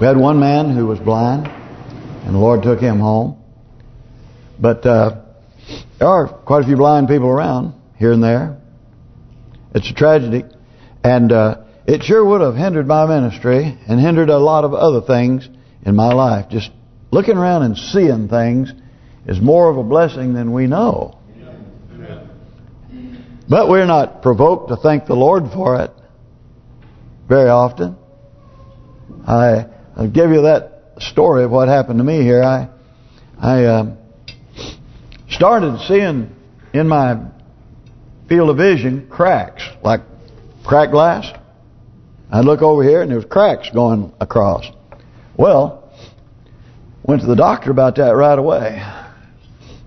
We had one man who was blind, and the Lord took him home. But uh, there are quite a few blind people around here and there. It's a tragedy. And uh, it sure would have hindered my ministry and hindered a lot of other things in my life. Just looking around and seeing things is more of a blessing than we know. But we're not provoked to thank the Lord for it very often. I, I'll give you that story of what happened to me here. I I um, started seeing in my field of vision cracks, like cracked glass. I'd look over here and there was cracks going across. Well, went to the doctor about that right away.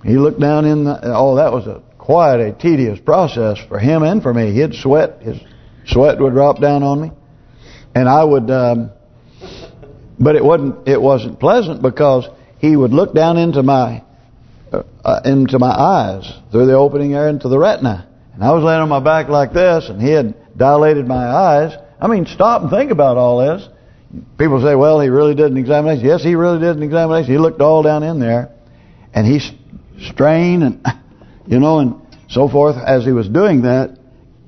He looked down in the, oh, that was a quite a tedious process for him and for me. He'd sweat, his sweat would drop down on me. And I would, um, but it wasn't it wasn't pleasant because he would look down into my uh, uh into my eyes through the opening there into the retina. And I was laying on my back like this, and he had dilated my eyes. I mean, stop and think about all this. People say, well, he really did an examination. Yes, he really did an examination. He looked all down in there, and he strained and you know, and so forth as he was doing that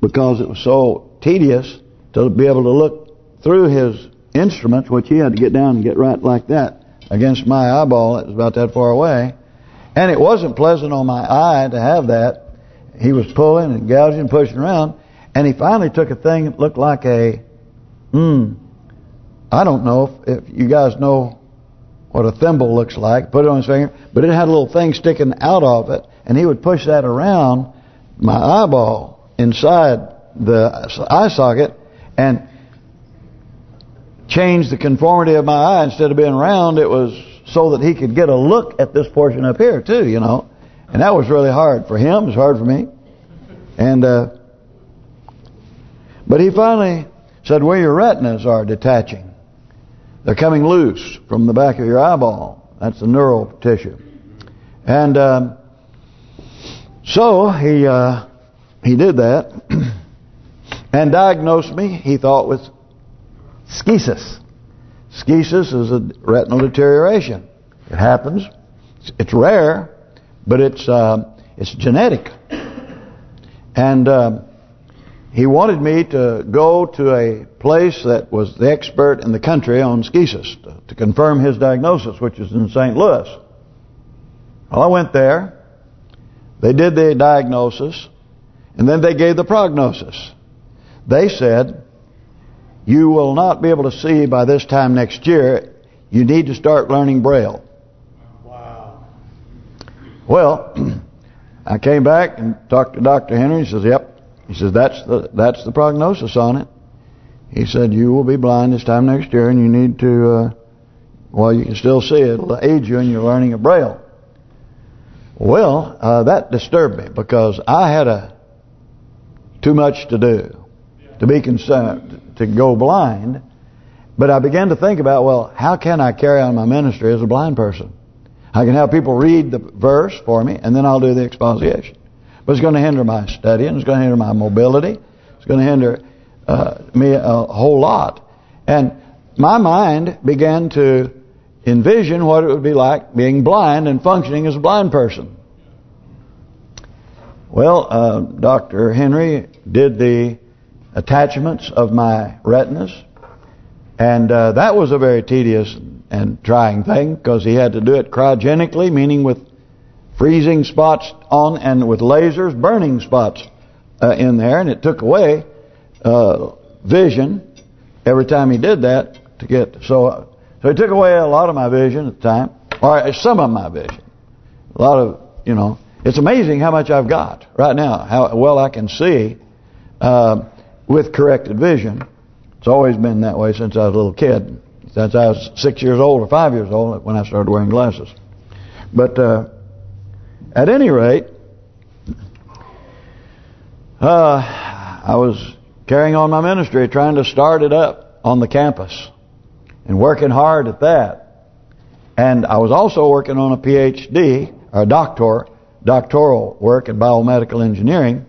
because it was so tedious to be able to look through his instruments, which he had to get down and get right like that against my eyeball that was about that far away. And it wasn't pleasant on my eye to have that. He was pulling and gouging and pushing around. And he finally took a thing that looked like a, hmm, I don't know if, if you guys know what a thimble looks like, put it on his finger, but it had a little thing sticking out of it, and he would push that around my eyeball inside the eye socket and change the conformity of my eye. Instead of being round, it was so that he could get a look at this portion up here too, you know. And that was really hard for him. It was hard for me. And uh, But he finally said, where your retinas are detaching. They're coming loose from the back of your eyeball. That's the neural tissue. And um, so he uh, he did that and diagnosed me, he thought, with schisis. Schisis is a retinal deterioration. It happens. It's rare, but it's uh, it's genetic. And uh, he wanted me to go to a place that was the expert in the country on schisis to, to confirm his diagnosis, which is in St. Louis. Well, I went there. They did the diagnosis, and then they gave the prognosis. They said, you will not be able to see by this time next year. You need to start learning Braille. Wow. Well, I came back and talked to Dr. Henry. He says, yep. He says, that's the that's the prognosis on it. He said, you will be blind this time next year, and you need to, uh, well, you can still see it. It'll aid you in your learning of Braille. Well, uh, that disturbed me because I had a too much to do to be concerned to go blind. But I began to think about, well, how can I carry on my ministry as a blind person? I can have people read the verse for me, and then I'll do the exposition. But it's going to hinder my studying. It's going to hinder my mobility. It's going to hinder uh, me a whole lot. And my mind began to envision what it would be like being blind and functioning as a blind person. Well, uh, Dr. Henry did the attachments of my retinas. And uh, that was a very tedious and trying thing because he had to do it cryogenically, meaning with freezing spots on and with lasers burning spots uh, in there. And it took away uh, vision every time he did that to get... So so he took away a lot of my vision at the time, or some of my vision. A lot of, you know, it's amazing how much I've got right now, how well I can see. Uh, with corrected vision. It's always been that way since I was a little kid. Since I was six years old or five years old when I started wearing glasses. But uh, at any rate, uh, I was carrying on my ministry, trying to start it up on the campus and working hard at that. And I was also working on a PhD, or doctor, doctoral work in biomedical engineering.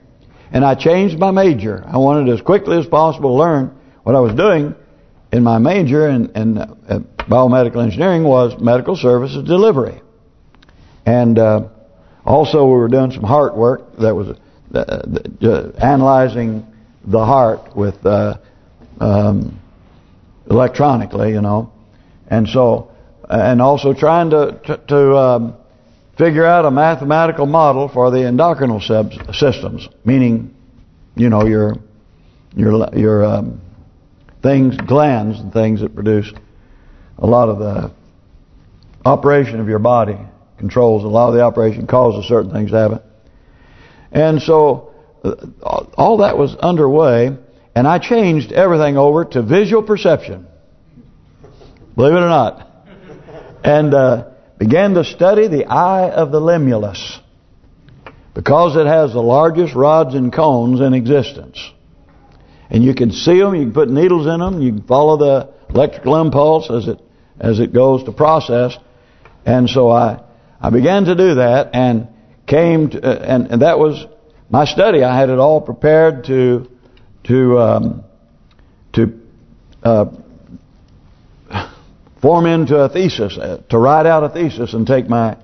And I changed my major. I wanted as quickly as possible to learn what I was doing in my major in, in uh, biomedical engineering was medical services delivery. And uh, also we were doing some heart work that was uh, uh, analyzing the heart with uh, um, electronically, you know. And so, and also trying to to, to um, figure out a mathematical model for the endocrinal systems, meaning, you know, your your your um, things, glands and things that produce a lot of the operation of your body, controls a lot of the operation, causes certain things to happen. And so uh, all that was underway, and I changed everything over to visual perception. Believe it or not. And uh, began to study the eye of the limulus because it has the largest rods and cones in existence. And you can see them, you can put needles in them, you can follow the electrical impulse as it as it goes to process. And so I I began to do that and came to, uh, and, and that was my study. I had it all prepared to to um, to uh, form into a thesis, uh, to write out a thesis and take my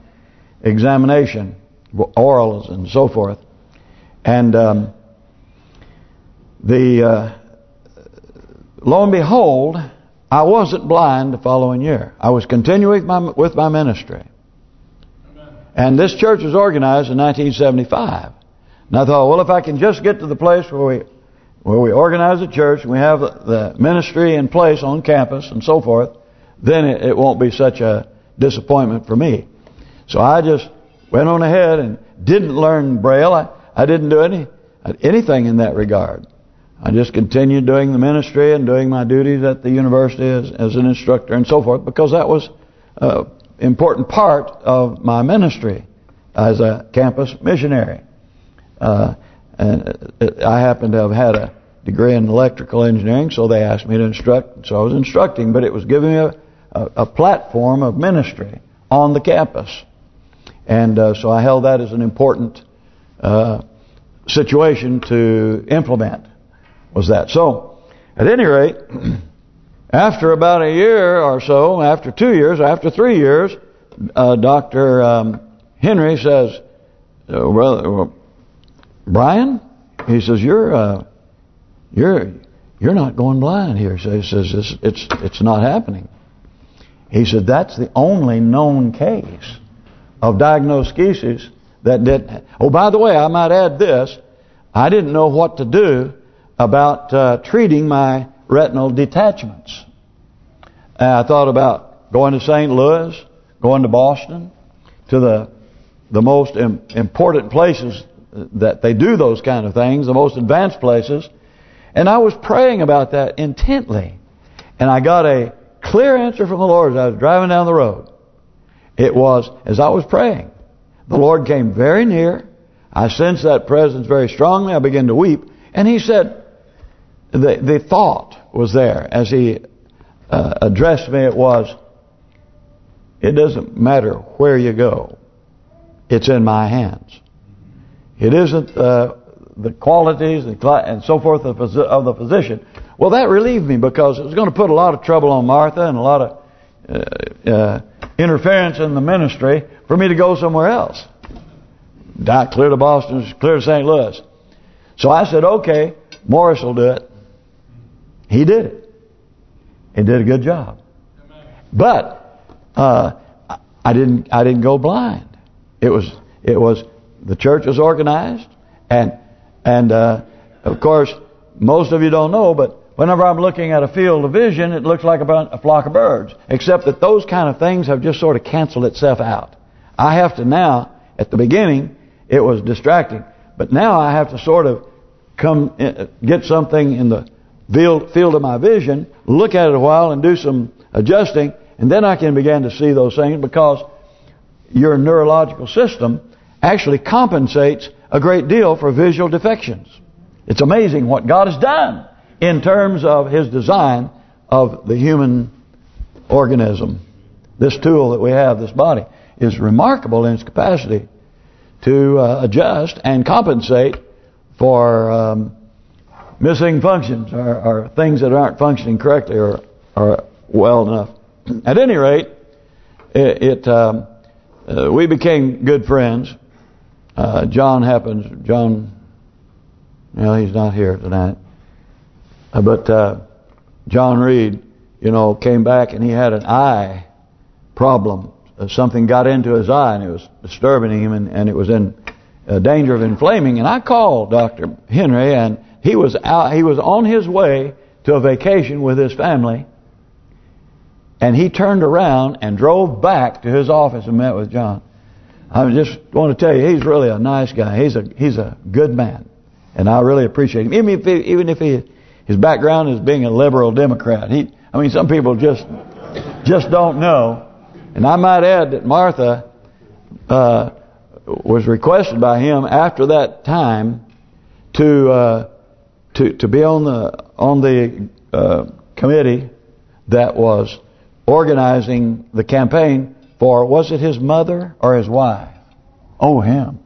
examination, orals and so forth. And um, the uh, lo and behold, I wasn't blind the following year. I was continuing with my, with my ministry. And this church was organized in 1975. And I thought, well, if I can just get to the place where we where we organize a church and we have the ministry in place on campus and so forth, then it, it won't be such a disappointment for me. So I just went on ahead and didn't learn Braille. I, I didn't do any anything in that regard. I just continued doing the ministry and doing my duties at the university as, as an instructor and so forth because that was an important part of my ministry as a campus missionary. Uh, and I happen to have had a degree in electrical engineering, so they asked me to instruct. So I was instructing, but it was giving me a, a, platform of ministry on the campus. And uh, so I held that as an important uh, situation to implement was that. So, at any rate, after about a year or so, after two years, after three years, uh, Dr. Um, Henry says, uh, well, Brian, he says, you're uh, you're you're not going blind here. So he says, it's, it's, it's not happening. He said, that's the only known case of diagnosed schisis that did. Oh, by the way, I might add this. I didn't know what to do about uh, treating my retinal detachments. And I thought about going to St. Louis, going to Boston, to the the most Im important places that they do those kind of things, the most advanced places. And I was praying about that intently. And I got a clear answer from the Lord as I was driving down the road. It was, as I was praying, the Lord came very near. I sensed that presence very strongly. I began to weep. And He said, the the thought was there as he uh, addressed me. It was, it doesn't matter where you go, it's in my hands. It isn't uh, the qualities and so forth of the physician. Well, that relieved me because it was going to put a lot of trouble on Martha and a lot of uh, uh, interference in the ministry for me to go somewhere else. Not clear to Boston, clear to St. Louis. So I said, okay, Morris will do it. He did it. He did a good job. But uh, I didn't I didn't go blind. It was it was the church was organized and and uh, of course most of you don't know but whenever I'm looking at a field of vision it looks like a flock of birds except that those kind of things have just sort of canceled itself out. I have to now at the beginning it was distracting but now I have to sort of come in, uh, get something in the field of my vision, look at it a while and do some adjusting, and then I can begin to see those things because your neurological system actually compensates a great deal for visual defections. It's amazing what God has done in terms of His design of the human organism. This tool that we have, this body, is remarkable in its capacity to uh, adjust and compensate for um, missing functions or, or things that aren't functioning correctly or are well enough. At any rate, it, it um, uh, we became good friends. Uh, John happens. John, well, he's not here tonight. Uh, but uh, John Reed, you know, came back and he had an eye problem. Uh, something got into his eye and it was disturbing him and, and it was in uh, danger of inflaming. And I called Dr. Henry and he was out. He was on his way to a vacation with his family. And he turned around and drove back to his office and met with John. I just want to tell you, he's really a nice guy. He's a he's a good man, and I really appreciate him. Even if he, even if he his background is being a liberal Democrat, he I mean some people just just don't know. And I might add that Martha uh, was requested by him after that time to uh, to to be on the on the uh, committee that was organizing the campaign for was it his mother or his wife? Oh, him.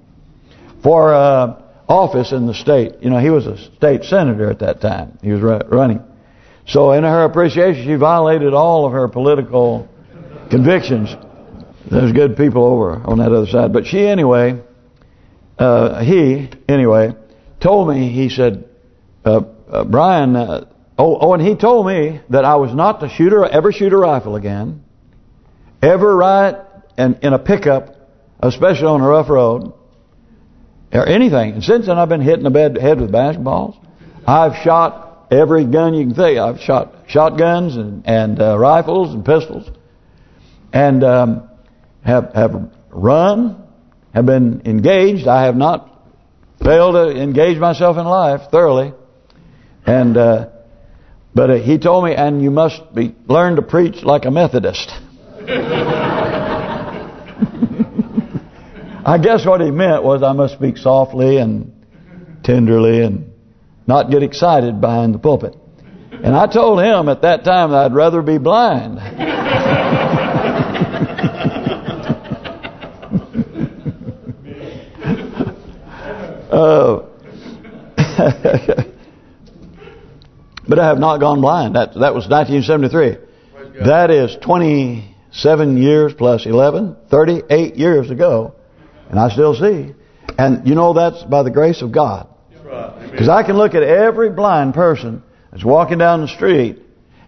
For uh, office in the state. You know, he was a state senator at that time. He was running. So in her appreciation, she violated all of her political convictions. There's good people over on that other side. But she, anyway, uh, he, anyway, told me, he said, uh, uh, Brian, uh, oh, oh, and he told me that I was not to shoot or ever shoot a rifle again ever ride in, in a pickup, especially on a rough road, or anything. And since then, I've been hitting the bed, head with basketballs. I've shot every gun you can think. I've shot shotguns and and uh, rifles and pistols, and um, have have run, have been engaged. I have not failed to engage myself in life thoroughly, and uh, but he told me, and you must be learn to preach like a Methodist. I guess what he meant was I must speak softly and tenderly and not get excited behind the pulpit. And I told him at that time that I'd rather be blind. uh, but I have not gone blind. That that was 1973. That is 27 years plus 11, 38 years ago, and I still see. And you know that's by the grace of God. Because I can look at every blind person that's walking down the street,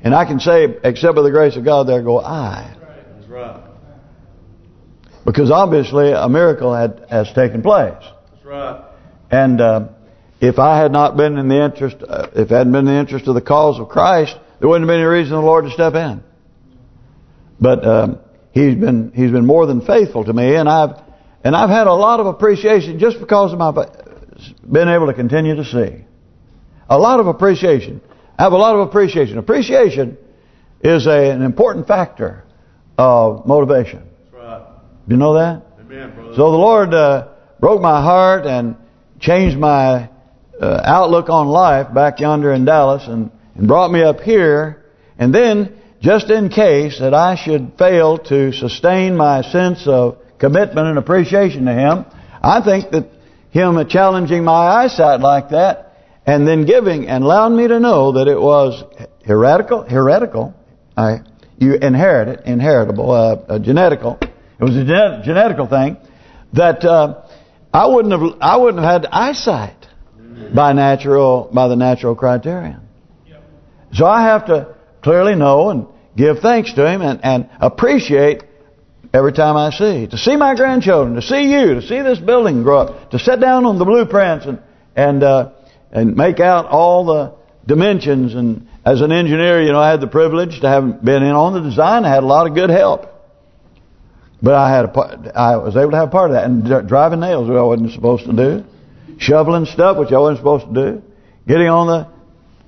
and I can say, except by the grace of God, there go I. Because obviously a miracle had has taken place. And uh, if I had not been in the interest, uh, if it hadn't been in the interest of the cause of Christ, there wouldn't have been any reason the Lord to step in. But um, he's been he's been more than faithful to me, and I've and I've had a lot of appreciation just because of my been able to continue to see. A lot of appreciation. I have a lot of appreciation. Appreciation is a, an important factor of motivation. Right. Do you know that? Amen. So the Lord uh, broke my heart and changed my uh, outlook on life back yonder in Dallas and, and brought me up here. And then just in case that I should fail to sustain my sense of commitment and appreciation to Him, I think that Him challenging my eyesight like that and then giving and allowing me to know that it was heretical, heretical, I, you inherit it, inheritable, uh, uh, genetical. It was a gen genetical thing that uh, I wouldn't have I wouldn't have had eyesight by natural by the natural criterion. So I have to clearly know and give thanks to Him and, and appreciate every time I see. To see my grandchildren, to see you, to see this building grow up, to sit down on the blueprints and and uh, and make out all the dimensions. And as an engineer, you know, I had the privilege to have been in on the design. I had a lot of good help. But I had a, I was able to have part of that. And driving nails, which I wasn't supposed to do. Shoveling stuff, which I wasn't supposed to do. Getting on the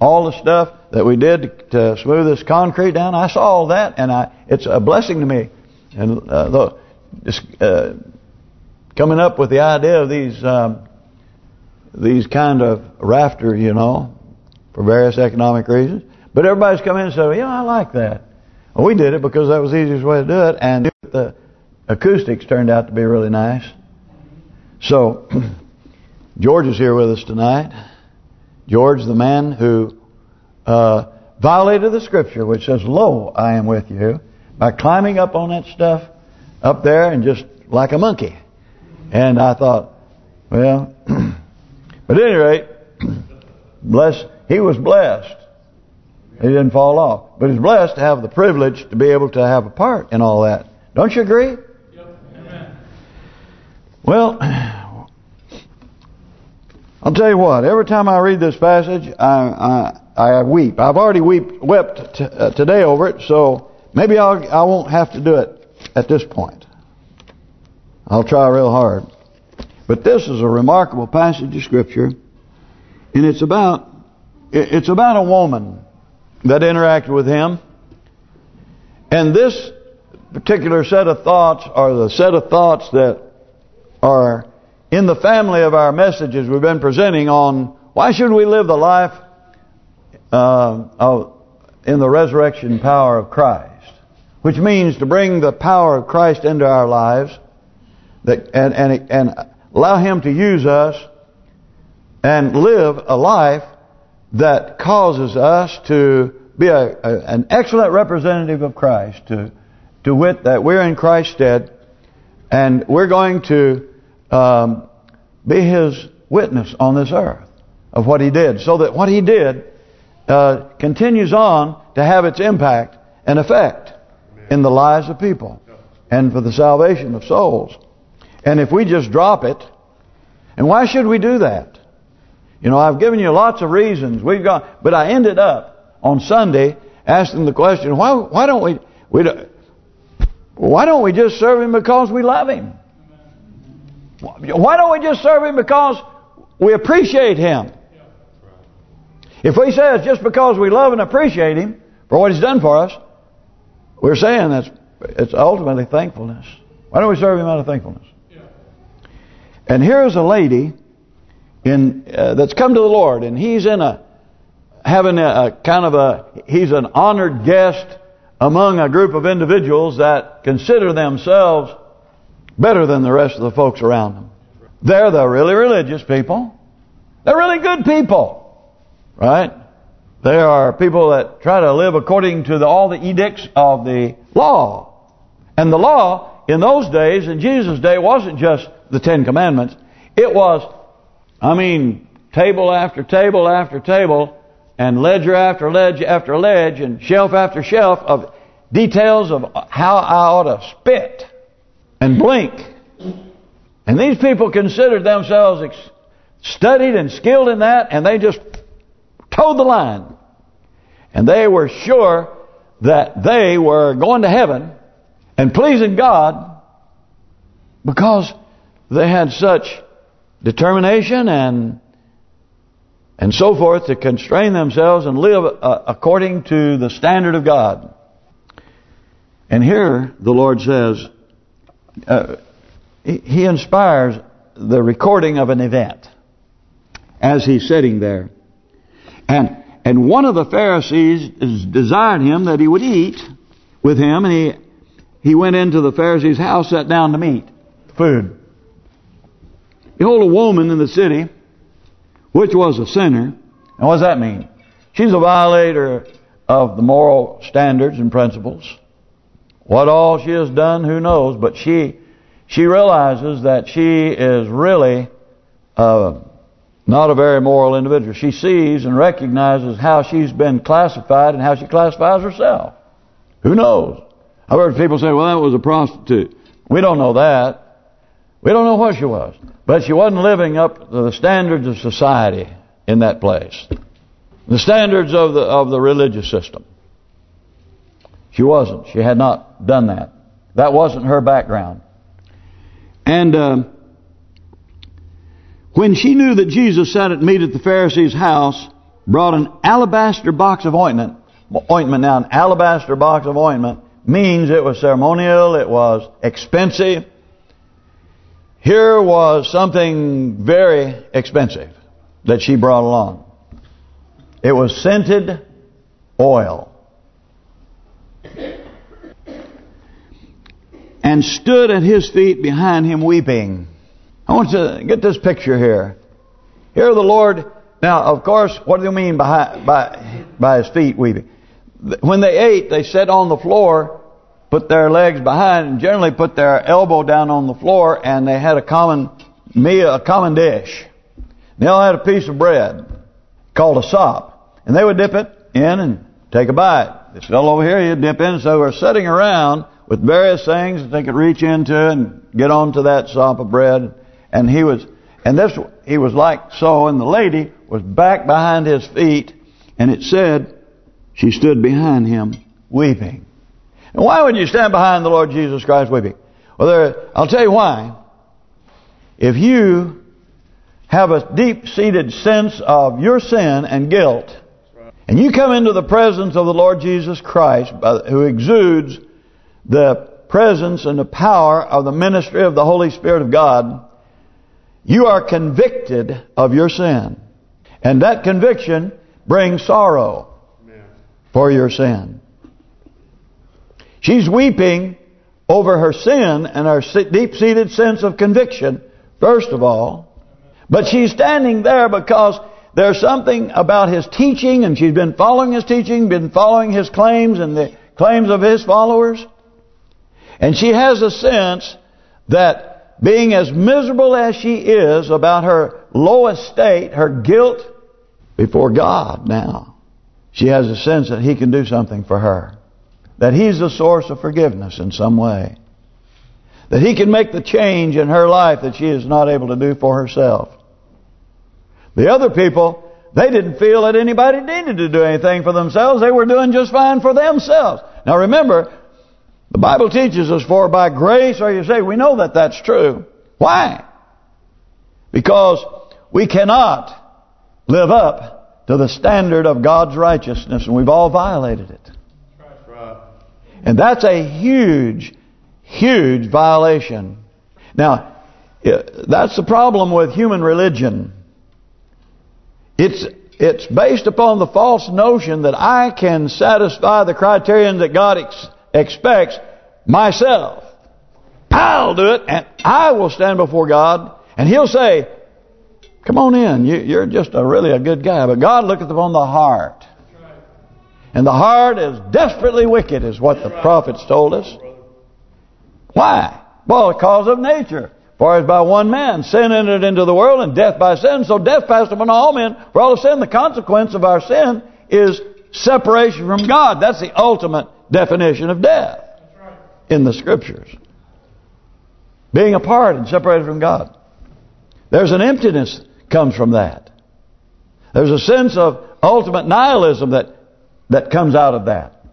all the stuff that we did to smooth this concrete down. I saw all that, and I it's a blessing to me. And uh, the, just uh, coming up with the idea of these um, these kind of rafter, you know, for various economic reasons. But everybody's come in and said, yeah, I like that. Well, we did it because that was the easiest way to do it, and the acoustics turned out to be really nice. So, George is here with us tonight. George, the man who uh, violated the scripture which says, Lo, I am with you, by climbing up on that stuff up there and just like a monkey. And I thought, well, but at any rate, bless, he was blessed. He didn't fall off. But he's blessed to have the privilege to be able to have a part in all that. Don't you agree? Yep. Well, I'll tell you what. Every time I read this passage, I I, I weep. I've already weep, wept uh, today over it, so maybe I'll I won't have to do it at this point. I'll try real hard. But this is a remarkable passage of Scripture, and it's about it's about a woman that interacted with him, and this particular set of thoughts are the set of thoughts that are in the family of our messages we've been presenting on why should we live the life uh, of, in the resurrection power of Christ, which means to bring the power of Christ into our lives that and and and allow Him to use us and live a life that causes us to be a, a, an excellent representative of Christ, to to wit that we're in Christ's stead, and we're going to um, be His witness on this earth of what He did, so that what He did uh, continues on to have its impact and effect in the lives of people and for the salvation of souls. And if we just drop it, and why should we do that? You know, I've given you lots of reasons. We've got, but I ended up on Sunday asking the question: Why? Why don't we? We don't, why don't we just serve Him because we love Him? Why don't we just serve Him because we appreciate Him? If we say it's just because we love and appreciate Him for what He's done for us, we're saying that's it's ultimately thankfulness. Why don't we serve Him out of thankfulness? And here's a lady in uh, that's come to the Lord, and he's in a having a, a, kind of a he's an honored guest among a group of individuals that consider themselves better than the rest of the folks around them. They're the really religious people. They're really good people, right? They are people that try to live according to the, all the edicts of the law. And the law in those days, in Jesus' day, wasn't just the Ten Commandments. It was, I mean, table after table after table, and ledger after ledge after ledge, and shelf after shelf of details of how I ought to spit and blink. And these people considered themselves studied and skilled in that, and they just toed the line. And they were sure that they were going to heaven and pleasing God because they had such determination and and so forth to constrain themselves and live uh, according to the standard of God. And here the Lord says, uh, He inspires the recording of an event as He's sitting there. And and one of the Pharisees desired him that he would eat with him, and he he went into the Pharisee's house, sat down to meat, food. Behold, a woman in the city, which was a sinner. And what does that mean? She's a violator of the moral standards and principles. What all she has done, who knows? But she she realizes that she is really uh, not a very moral individual. She sees and recognizes how she's been classified and how she classifies herself. Who knows? I've heard people say, well, that was a prostitute. We don't know that. We don't know what she was. But she wasn't living up to the standards of society in that place. The standards of the of the religious system. She wasn't. She had not done that. That wasn't her background. And uh, when she knew that Jesus sat at meat at the Pharisee's house, brought an alabaster box of ointment. Ointment now, an alabaster box of ointment means it was ceremonial, it was expensive, here was something very expensive that she brought along. It was scented oil. And stood at his feet behind him weeping. I want you to get this picture here. Here the Lord, now of course, what do you mean by by by his feet weeping? when they ate, they sat on the floor, put their legs behind, and generally put their elbow down on the floor, and they had a common meal, a common dish. They all had a piece of bread called a sop, and they would dip it in and take a bite. This fellow over here, he'd dip in, so we're sitting around with various things that they could reach into and get onto that sop of bread. And he was, and this, he was like so, and the lady was back behind his feet, and it said, she stood behind him weeping. And why would you stand behind the Lord Jesus Christ weeping? Well, there, I'll tell you why. If you have a deep-seated sense of your sin and guilt, and you come into the presence of the Lord Jesus Christ, who exudes the presence and the power of the ministry of the Holy Spirit of God, you are convicted of your sin. And that conviction brings sorrow for your sin. She's weeping over her sin and her deep-seated sense of conviction, first of all. But she's standing there because there's something about his teaching, and she's been following his teaching, been following his claims and the claims of his followers. And she has a sense that being as miserable as she is about her low estate, her guilt before God now, she has a sense that he can do something for her. That he's the source of forgiveness in some way. That he can make the change in her life that she is not able to do for herself. The other people, they didn't feel that anybody needed to do anything for themselves. They were doing just fine for themselves. Now remember, the Bible teaches us, for by grace are you saved. We know that that's true. Why? Because we cannot live up to the standard of God's righteousness, and we've all violated it. And that's a huge, huge violation. Now, that's the problem with human religion. It's it's based upon the false notion that I can satisfy the criterion that God expects myself. I'll do it, and I will stand before God, and He'll say, come on in, you, are just a really a good guy. But God looketh upon the heart. And the heart is desperately wicked, is what the prophets told us. Why? Well, because of nature. For as by one man sin entered into the world, and death by sin, so death passed upon all men. For all of sin, the consequence of our sin is separation from God. That's the ultimate definition of death in the Scriptures. Being apart and separated from God. There's an emptiness comes from that. There's a sense of ultimate nihilism that that comes out of that.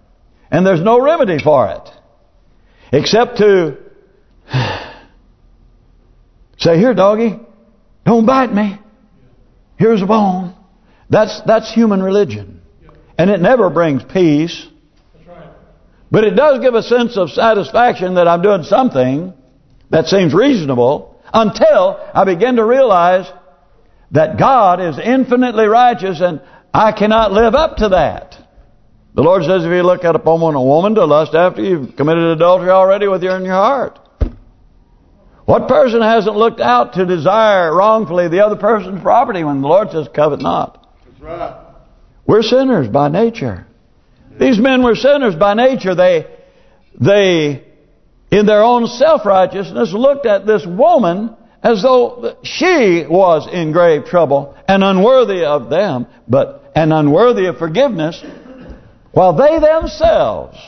And there's no remedy for it. Except to say, here doggy, don't bite me. Here's a bone. That's that's human religion. And it never brings peace. But it does give a sense of satisfaction that I'm doing something that seems reasonable until I begin to realize that God is infinitely righteous and I cannot live up to that. The Lord says if you look at upon a woman to lust after you've committed adultery already with her in your heart. What person hasn't looked out to desire wrongfully the other person's property when the Lord says covet not? That's right. We're sinners by nature. These men were sinners by nature. They, they, in their own self-righteousness, looked at this woman as though she was in grave trouble and unworthy of them, but and unworthy of forgiveness while they themselves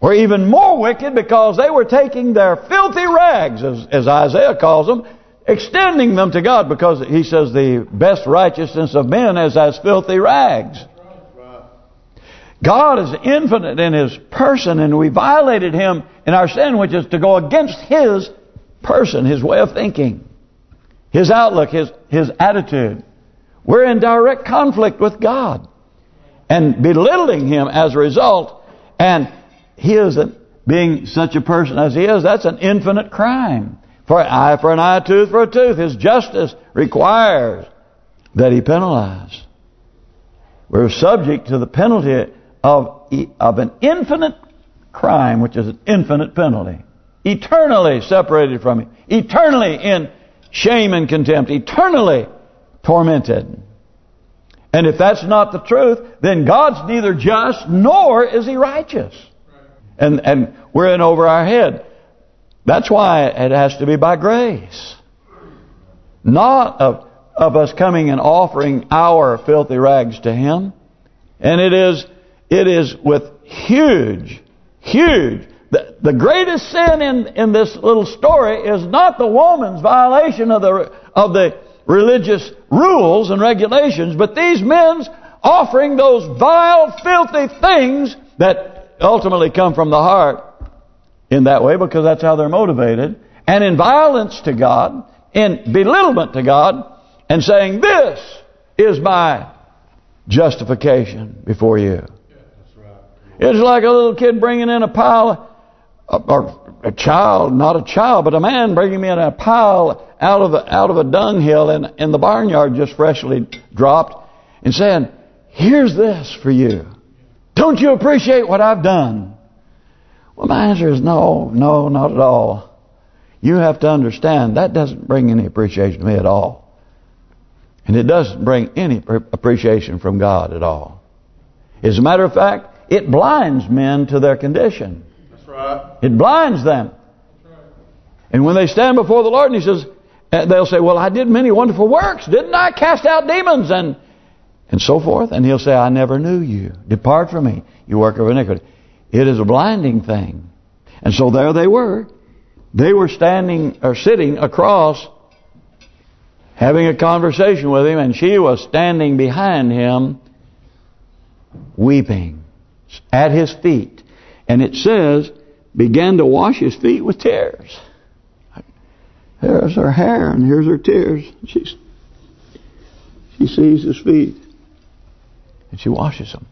were even more wicked because they were taking their filthy rags, as, as Isaiah calls them, extending them to God because he says the best righteousness of men is as filthy rags. God is infinite in His person and we violated Him in our sin which is to go against His person, His way of thinking, His outlook, His His attitude. We're in direct conflict with God and belittling him as a result. And he is being such a person as he is, that's an infinite crime. For an eye for an eye, a tooth for a tooth. His justice requires that he penalize. We're subject to the penalty of of an infinite crime, which is an infinite penalty. Eternally separated from him. Eternally in shame and contempt. Eternally tormented. And if that's not the truth, then God's neither just nor is He righteous. And and we're in over our head. That's why it has to be by grace. Not of, of us coming and offering our filthy rags to Him. And it is it is with huge, huge... The, the greatest sin in, in this little story is not the woman's violation of the of the religious rules and regulations, but these men's offering those vile, filthy things that ultimately come from the heart in that way because that's how they're motivated. And in violence to God, in belittlement to God, and saying, this is my justification before you. It's like a little kid bringing in a pile, or a child, not a child, but a man bringing me in a pile out of a, out of a dunghill in, in the barnyard just freshly dropped and saying, here's this for you. Don't you appreciate what I've done? Well, my answer is no, no, not at all. You have to understand that doesn't bring any appreciation to me at all. And it doesn't bring any appreciation from God at all. As a matter of fact, it blinds men to their condition. That's right. It blinds them. And when they stand before the Lord and He says, uh, they'll say, well, I did many wonderful works. Didn't I cast out demons? And and so forth. And he'll say, I never knew you. Depart from me, you work of iniquity. It is a blinding thing. And so there they were. They were standing or sitting across having a conversation with him and she was standing behind him weeping at his feet. And it says, began to wash his feet with tears. There's her hair and here's her tears. She's she sees his feet. And she washes them.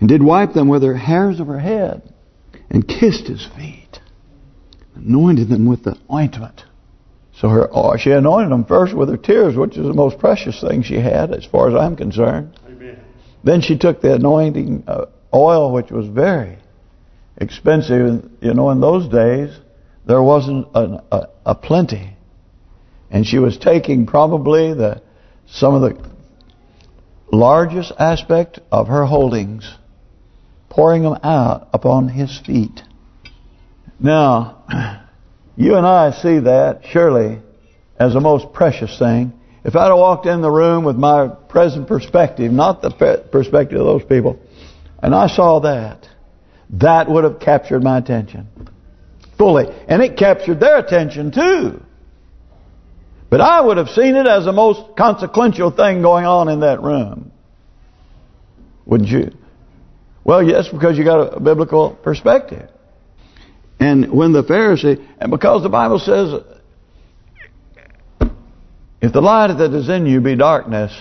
And did wipe them with her hairs of her head. And kissed his feet. Anointed them with the ointment. So her oh, she anointed them first with her tears, which is the most precious thing she had, as far as I'm concerned. Amen. Then she took the anointing uh, oil, which was very expensive. You know, in those days, there wasn't a, a, a plenty. And she was taking probably the some of the largest aspect of her holdings, pouring them out upon his feet. Now, you and I see that, surely, as the most precious thing. If I'd have walked in the room with my present perspective, not the perspective of those people, and I saw that, that would have captured my attention fully. And it captured their attention too. But I would have seen it as the most consequential thing going on in that room. Wouldn't you? Well, yes, because you got a biblical perspective. And when the Pharisee, and because the Bible says, if the light that is in you be darkness,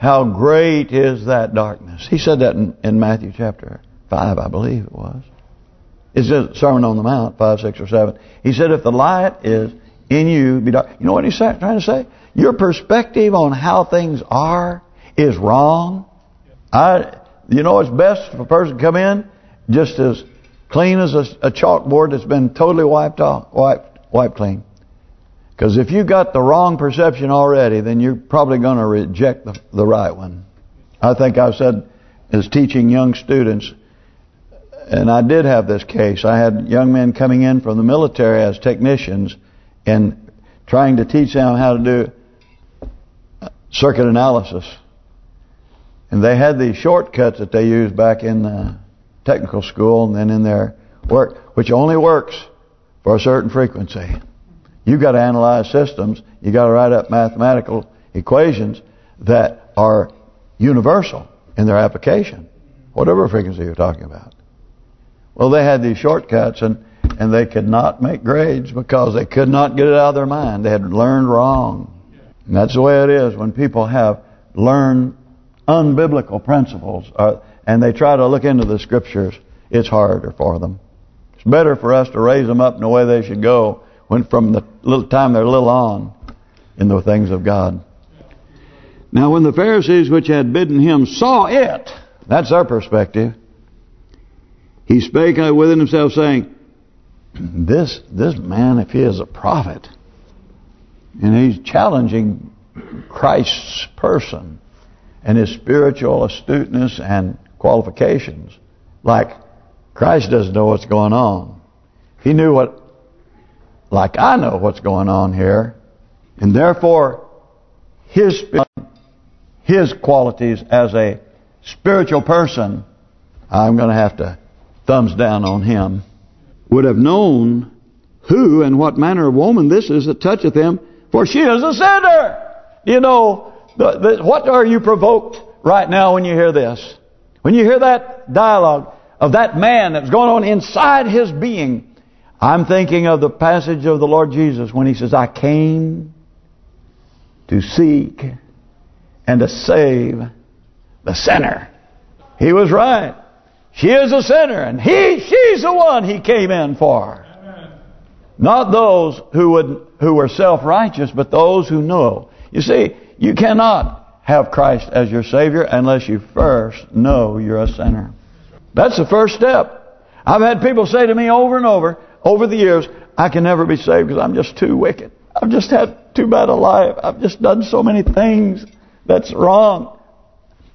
how great is that darkness. He said that in, in Matthew chapter 5, I believe it was. It's a Sermon on the Mount, 5, 6, or 7. He said if the light is in you, be dark. You know what he's trying to say? Your perspective on how things are is wrong. I, You know it's best for a person come in just as clean as a, a chalkboard that's been totally wiped off, wiped, wiped clean. Because if you got the wrong perception already, then you're probably going to reject the, the right one. I think I've said as teaching young students, and I did have this case. I had young men coming in from the military as technicians and trying to teach them how to do circuit analysis. And they had these shortcuts that they used back in uh, technical school and then in their work, which only works for a certain frequency. You've got to analyze systems. You've got to write up mathematical equations that are universal in their application, whatever frequency you're talking about. Well, they had these shortcuts and and they could not make grades because they could not get it out of their mind. They had learned wrong. And that's the way it is when people have learned unbiblical principles uh, and they try to look into the scriptures. It's harder for them. It's better for us to raise them up in the way they should go when from the little time they're little on in the things of God. Now when the Pharisees which had bidden him saw it, that's our perspective, he spake within himself saying, this this man, if he is a prophet, and he's challenging Christ's person, and his spiritual astuteness and qualifications. Like Christ doesn't know what's going on. He knew what, like I know what's going on here. And therefore, his his qualities as a spiritual person, I'm going to have to thumbs down on him, would have known who and what manner of woman this is that toucheth him, for she is a sinner. You know, the, the, what are you provoked right now when you hear this? When you hear that dialogue of that man that's going on inside his being, I'm thinking of the passage of the Lord Jesus when he says, I came to seek and to save the sinner. He was right. She is a sinner, and he, she's the one he came in for. Not those who would who were self-righteous, but those who know. You see, you cannot have Christ as your Savior unless you first know you're a sinner. That's the first step. I've had people say to me over and over, over the years, I can never be saved because I'm just too wicked. I've just had too bad a life. I've just done so many things that's wrong.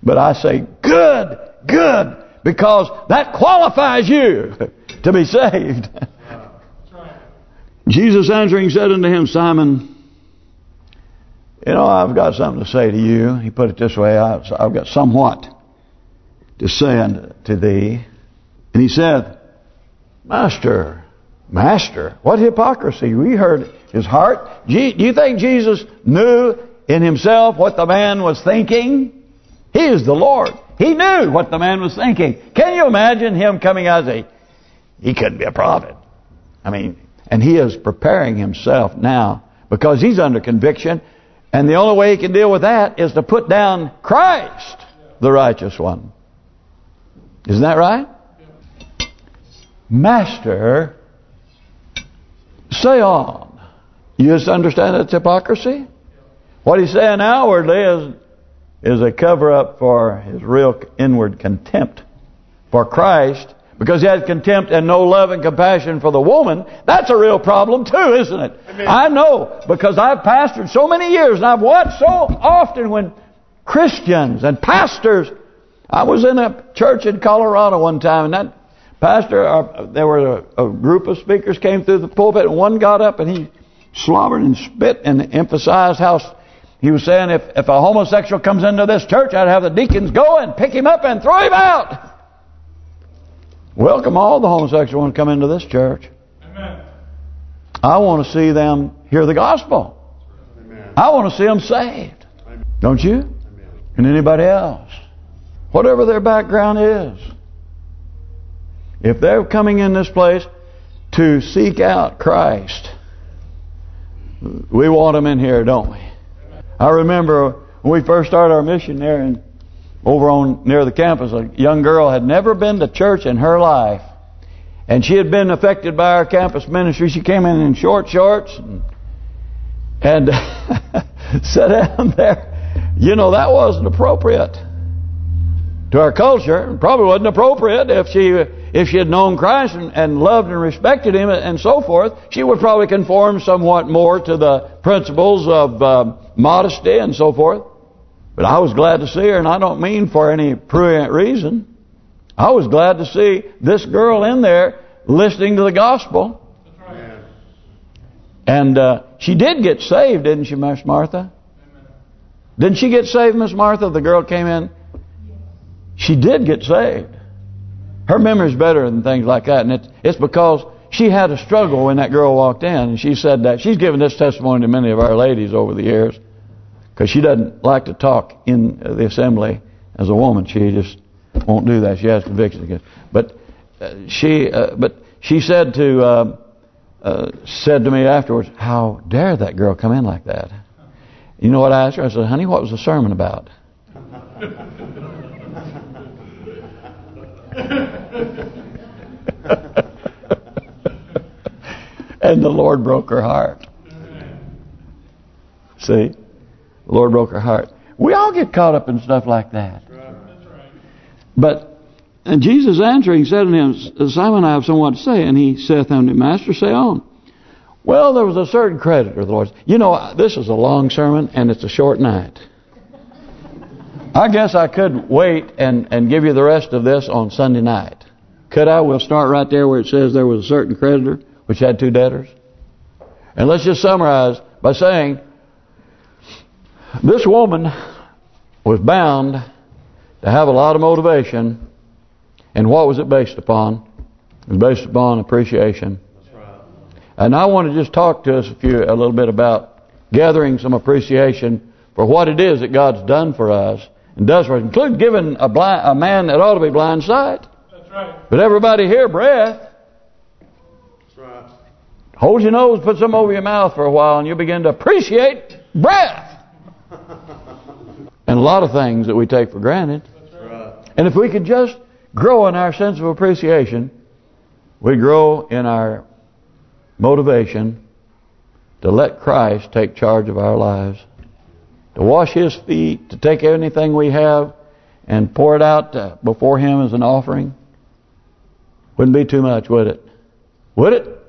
But I say, good, good, because that qualifies you to be saved. Jesus answering said unto him, Simon, you know, I've got something to say to you. He put it this way, I've got somewhat to say unto thee. And he said, Master, Master, what hypocrisy. We heard his heart. Do you think Jesus knew in himself what the man was thinking? He is the Lord. He knew what the man was thinking. Can you imagine him coming out as a... He couldn't be a prophet. I mean, and he is preparing himself now because he's under conviction and the only way he can deal with that is to put down Christ, the righteous one. Isn't that right? Master, say on. You just understand that's hypocrisy? What he's saying outwardly is is a cover-up for his real inward contempt for Christ because he had contempt and no love and compassion for the woman, that's a real problem too, isn't it? Amen. I know, because I've pastored so many years, and I've watched so often when Christians and pastors... I was in a church in Colorado one time, and that pastor, uh, there were a, a, group of speakers came through the pulpit, and one got up and he slobbered and spit and emphasized how he was saying if, if a homosexual comes into this church, I'd have the deacons go and pick him up and throw him out. Welcome all the homosexuals want to come into this church. Amen. I want to see them hear the gospel. Amen. I want to see them saved. Amen. Don't you? And anybody else. Whatever their background is. If they're coming in this place to seek out Christ, we want them in here, don't we? I remember when we first started our mission there in over on near the campus, a young girl had never been to church in her life. And she had been affected by our campus ministry. She came in in short shorts and, and sat down there. You know, that wasn't appropriate to our culture. probably wasn't appropriate if she if she had known Christ and, and loved and respected Him and so forth. She would probably conform somewhat more to the principles of uh, modesty and so forth. But I was glad to see her, and I don't mean for any prurient reason. I was glad to see this girl in there listening to the gospel. And uh, she did get saved, didn't she, Miss Martha? Didn't she get saved, Miss Martha? The girl came in. She did get saved. Her memory's better than things like that, and it's, it's because she had a struggle when that girl walked in, and she said that. She's given this testimony to many of our ladies over the years. Because she doesn't like to talk in the assembly as a woman. She just won't do that. She has convictions against. But uh, she, uh, but she said to uh, uh, said to me afterwards, "How dare that girl come in like that?" You know what I asked her? I said, "Honey, what was the sermon about?" and the Lord broke her heart. See? The Lord broke her heart. We all get caught up in stuff like that. But and Jesus answering said to him, Simon, I have somewhat to say. And he saith unto him, Master, say on. Well, there was a certain creditor, the Lord. You know, this is a long sermon and it's a short night. I guess I could wait and, and give you the rest of this on Sunday night. Could I? We'll start right there where it says there was a certain creditor which had two debtors. And let's just summarize by saying this woman was bound to have a lot of motivation. And what was it based upon? It was based upon appreciation. Right. And I want to just talk to us a few a little bit about gathering some appreciation for what it is that God's done for us and does us, including giving a blind a man that ought to be blind sight. That's right. But everybody here, breath. That's right. Hold your nose, put some over your mouth for a while, and you begin to appreciate breath. and a lot of things that we take for granted. That's Right. And if we could just grow in our sense of appreciation, we grow in our motivation to let Christ take charge of our lives. To wash His feet, to take anything we have and pour it out before Him as an offering. Wouldn't be too much, would it? Would it?